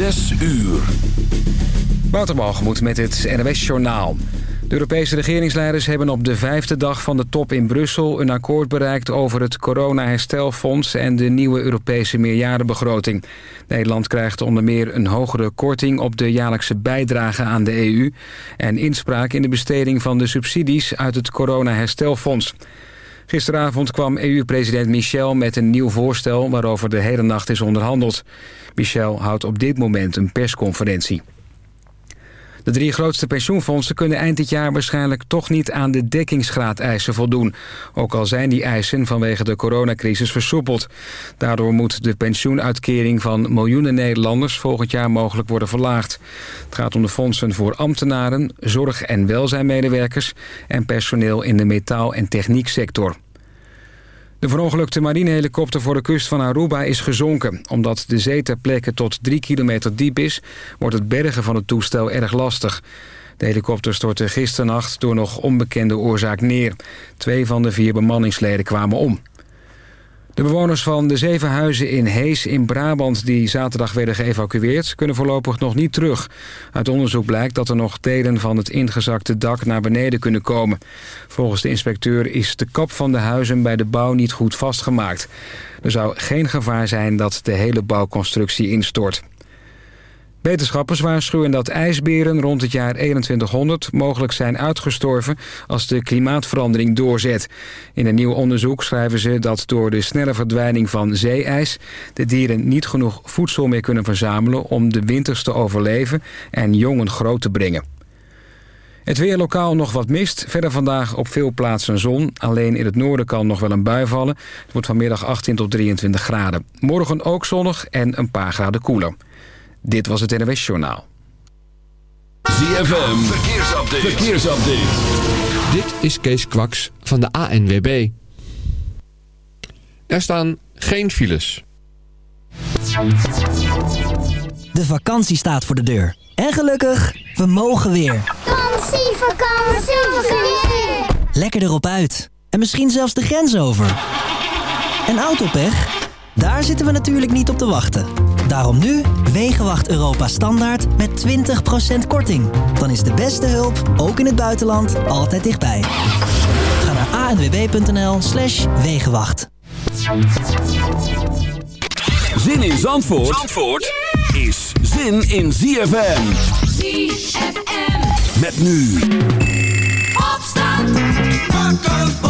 Zes uur. Wouter met het NWS Journaal. De Europese regeringsleiders hebben op de vijfde dag van de top in Brussel... een akkoord bereikt over het corona-herstelfonds... en de nieuwe Europese meerjarenbegroting. Nederland krijgt onder meer een hogere korting... op de jaarlijkse bijdrage aan de EU... en inspraak in de besteding van de subsidies uit het corona-herstelfonds. Gisteravond kwam EU-president Michel met een nieuw voorstel... waarover de hele nacht is onderhandeld. Michel houdt op dit moment een persconferentie. De drie grootste pensioenfondsen kunnen eind dit jaar waarschijnlijk toch niet aan de dekkingsgraadeisen voldoen. Ook al zijn die eisen vanwege de coronacrisis versoepeld. Daardoor moet de pensioenuitkering van miljoenen Nederlanders volgend jaar mogelijk worden verlaagd. Het gaat om de fondsen voor ambtenaren, zorg- en welzijnmedewerkers en personeel in de metaal- en technieksector. De verongelukte marinehelikopter voor de kust van Aruba is gezonken. Omdat de zee ter plekke tot drie kilometer diep is... wordt het bergen van het toestel erg lastig. De helikopter stortte gisternacht door nog onbekende oorzaak neer. Twee van de vier bemanningsleden kwamen om. De bewoners van de zeven huizen in Hees in Brabant... die zaterdag werden geëvacueerd, kunnen voorlopig nog niet terug. Uit onderzoek blijkt dat er nog delen van het ingezakte dak naar beneden kunnen komen. Volgens de inspecteur is de kap van de huizen bij de bouw niet goed vastgemaakt. Er zou geen gevaar zijn dat de hele bouwconstructie instort. Wetenschappers waarschuwen dat ijsberen rond het jaar 2100 mogelijk zijn uitgestorven als de klimaatverandering doorzet. In een nieuw onderzoek schrijven ze dat door de snelle verdwijning van zeeijs de dieren niet genoeg voedsel meer kunnen verzamelen om de winters te overleven en jongen groot te brengen. Het weer lokaal nog wat mist. Verder vandaag op veel plaatsen zon. Alleen in het noorden kan nog wel een bui vallen. Het wordt vanmiddag 18 tot 23 graden. Morgen ook zonnig en een paar graden koeler. Dit was het NWS Journaal. ZFM, verkeersupdate. verkeersupdate. Dit is Kees Kwaks van de ANWB. Er staan geen files. De vakantie staat voor de deur. En gelukkig, we mogen weer. Vakantie, vakantie, vakantie. Lekker erop uit. En misschien zelfs de grens over. En autopech? Daar zitten we natuurlijk niet op te wachten. Daarom nu Wegenwacht Europa Standaard met 20% korting. Dan is de beste hulp, ook in het buitenland, altijd dichtbij. Ga naar anwb.nl slash Wegenwacht. Zin in Zandvoort, Zandvoort is zin in ZFM. ZFM. Met nu. Opstand.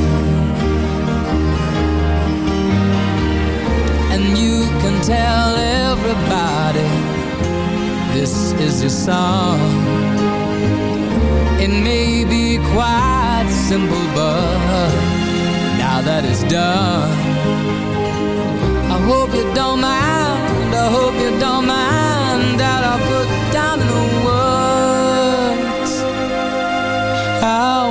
can tell everybody this is your song. It may be quite simple, but now that it's done, I hope you don't mind. I hope you don't mind that I put down in words how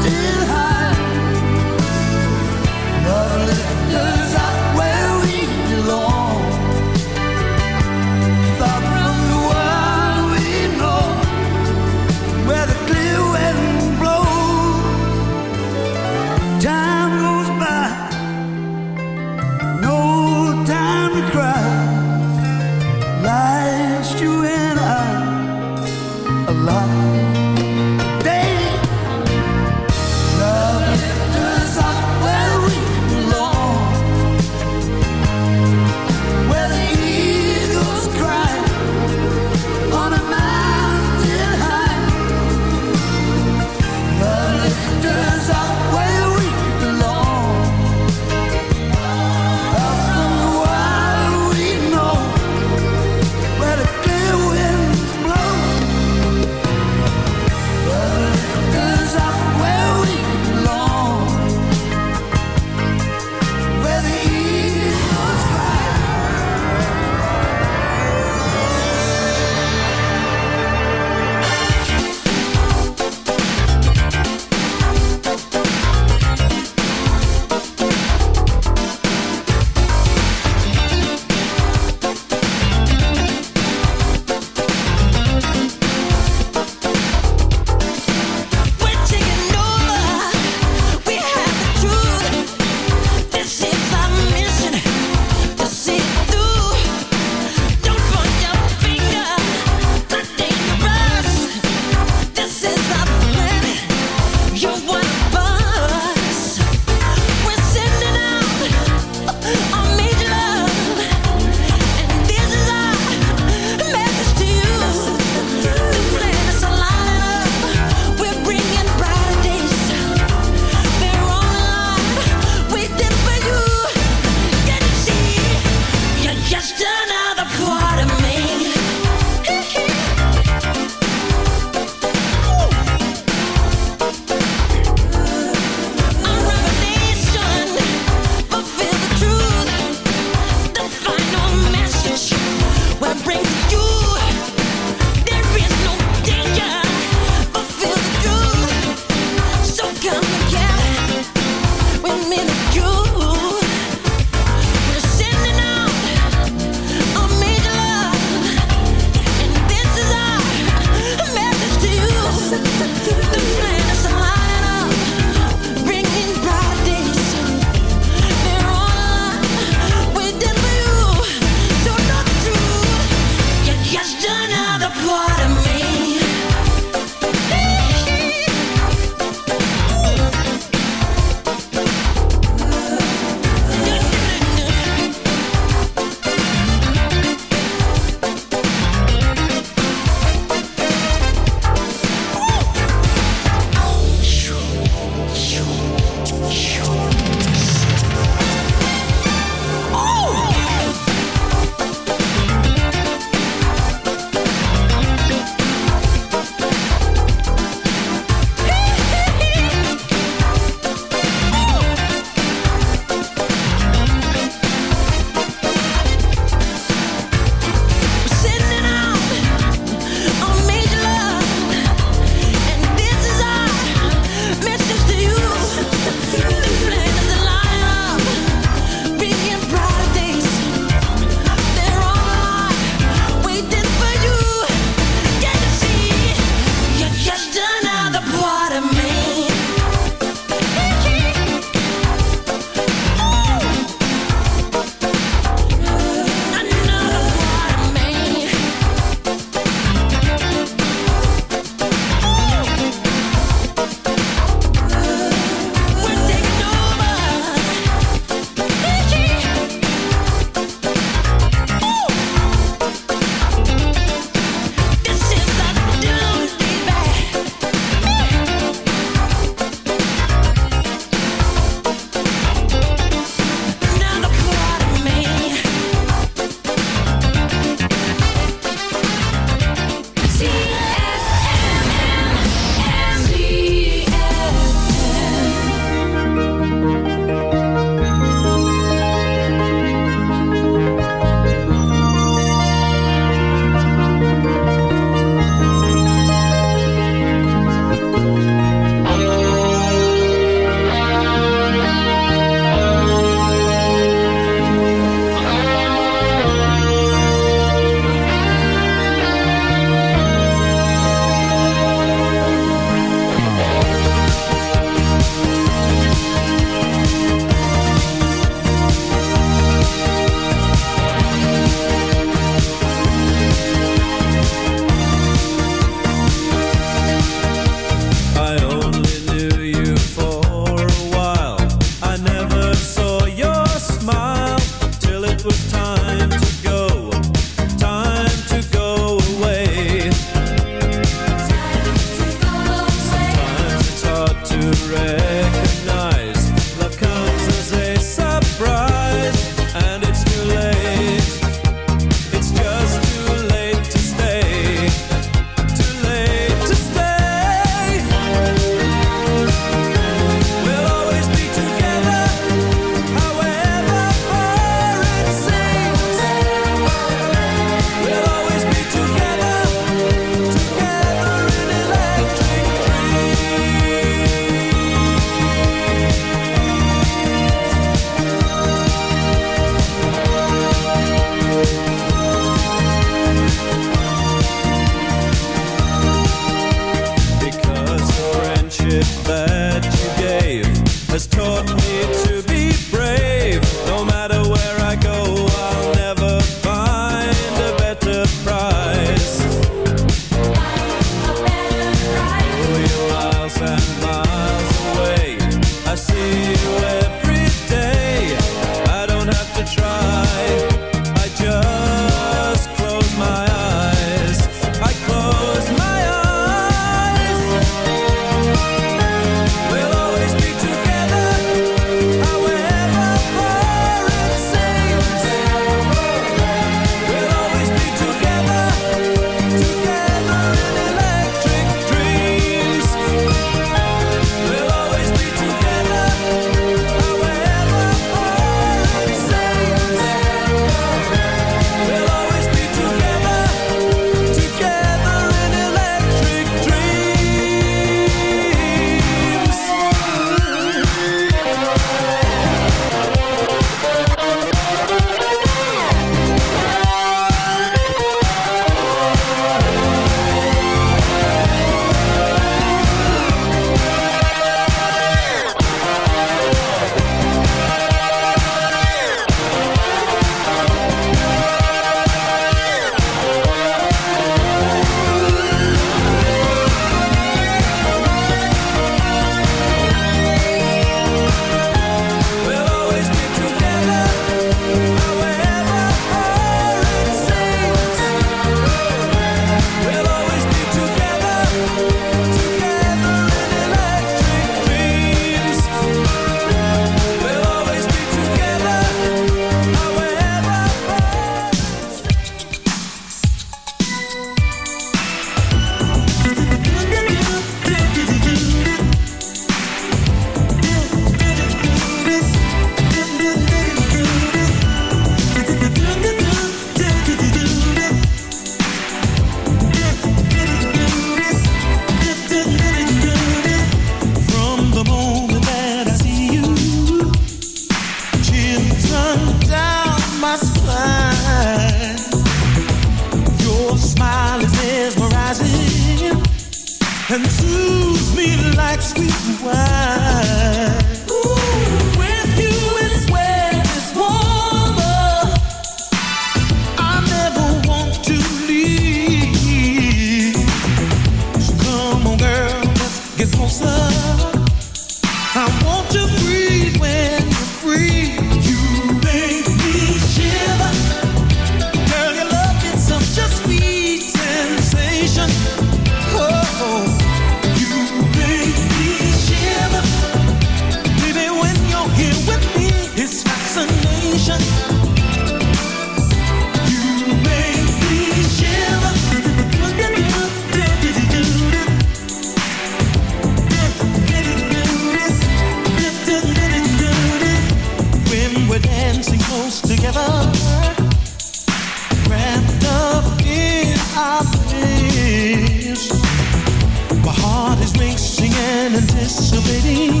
anticipating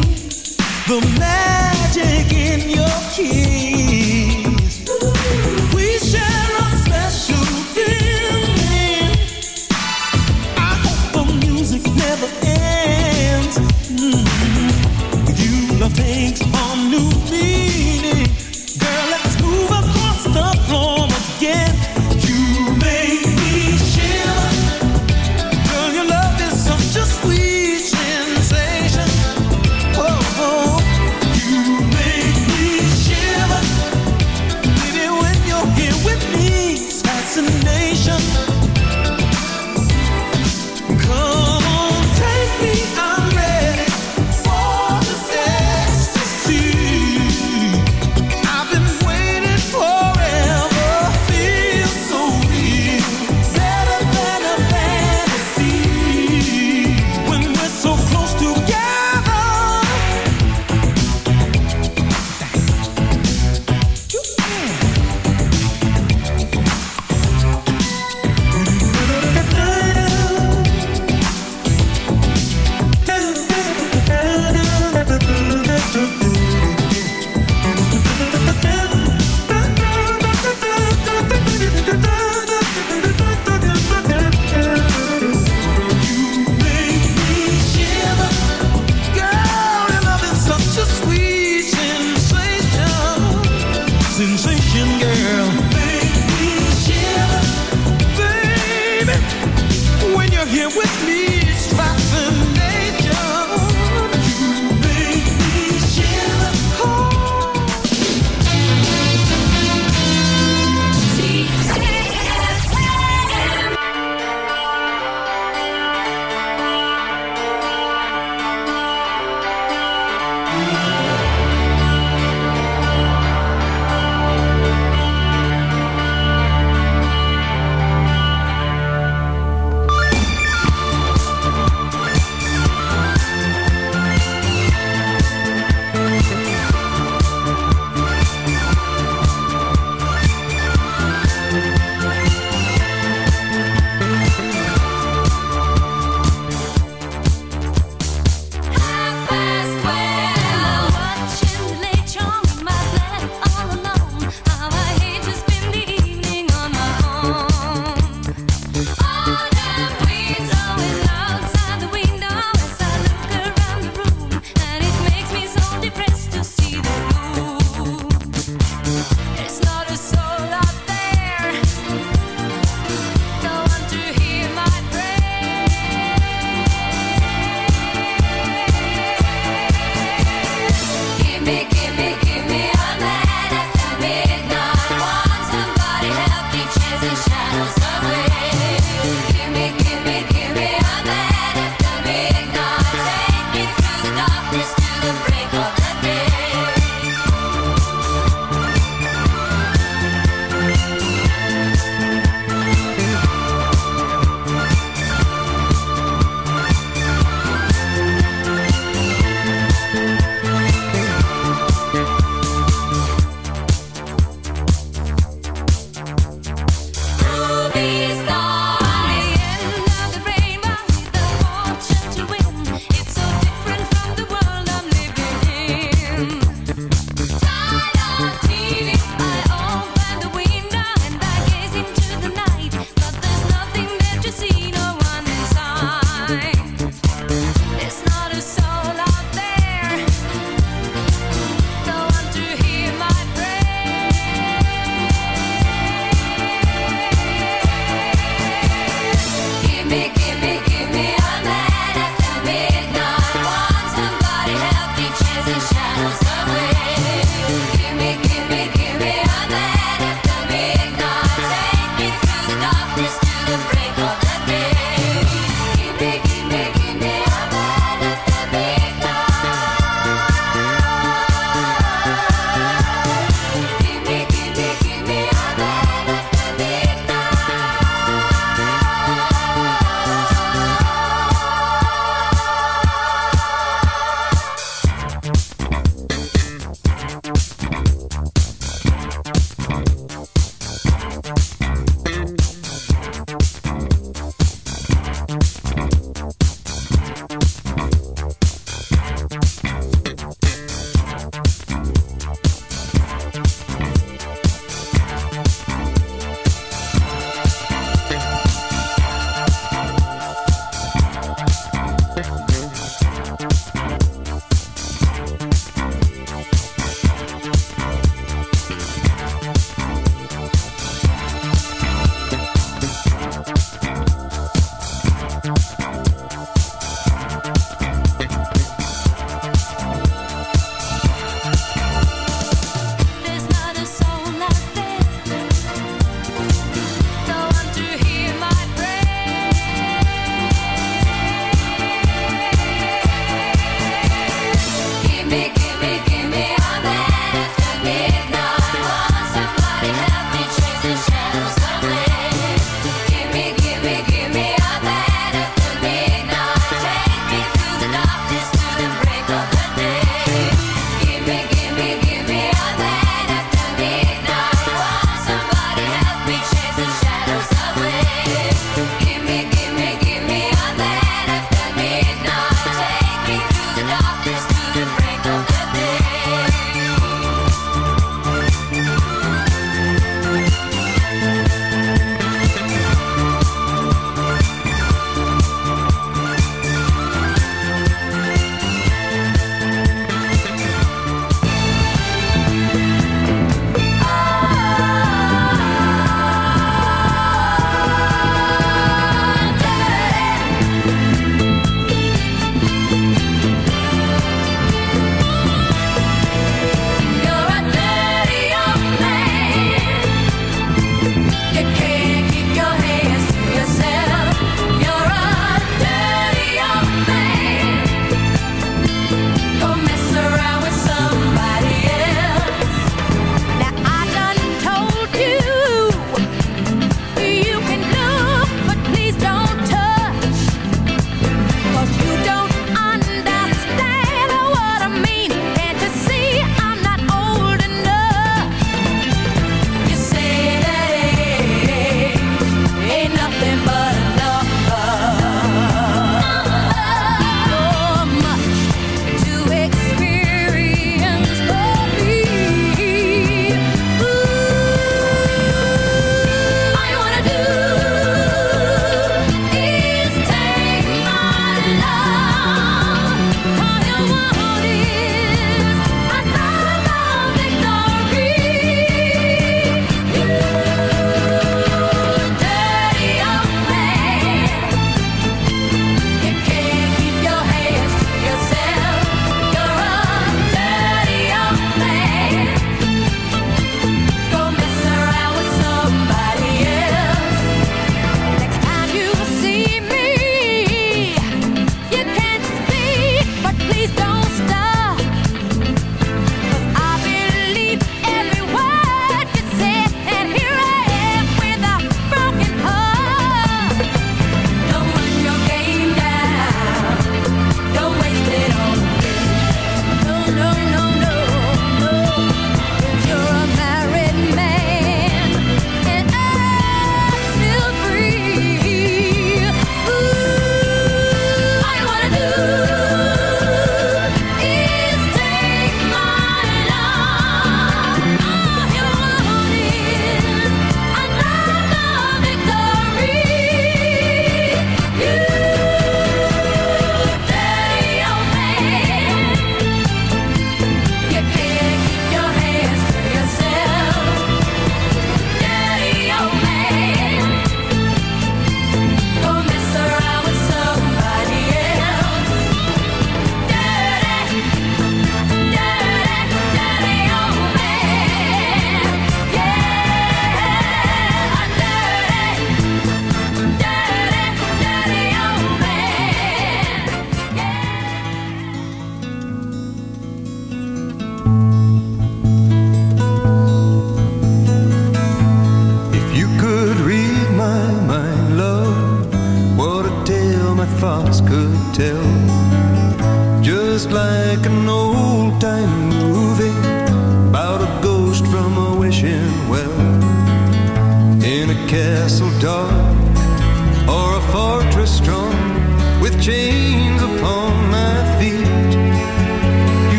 the magic in your kiss.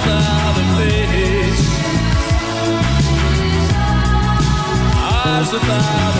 without a face. Eyes without a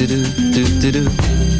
do do do do do